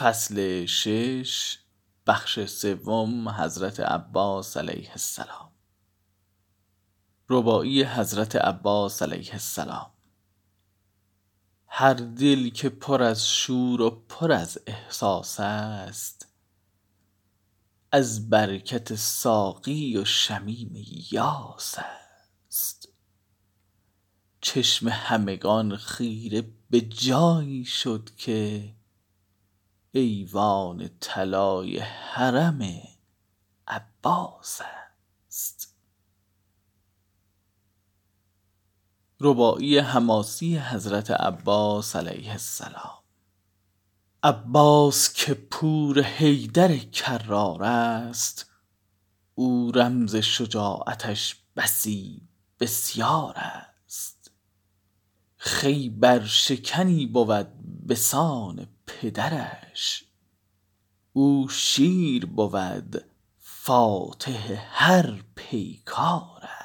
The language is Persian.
فصل شش بخش سوم حضرت عباس علیه السلام. رباعی حضرت عباس علیه السلام. هر دل که پر از شور و پر از احساس است از برکت ساقی و شمیم یاس است. چشم همگان خیره به جایی شد که ایوان طلای حرم عباس است. رباعی حماسی حضرت عباس علیه السلام. عباس که پور حیدر کرار است او رمز شجاعتش بسی بسیار است. خیبر شکنی بود بسان پدرش. او شیر بود فاتح هر پیکار است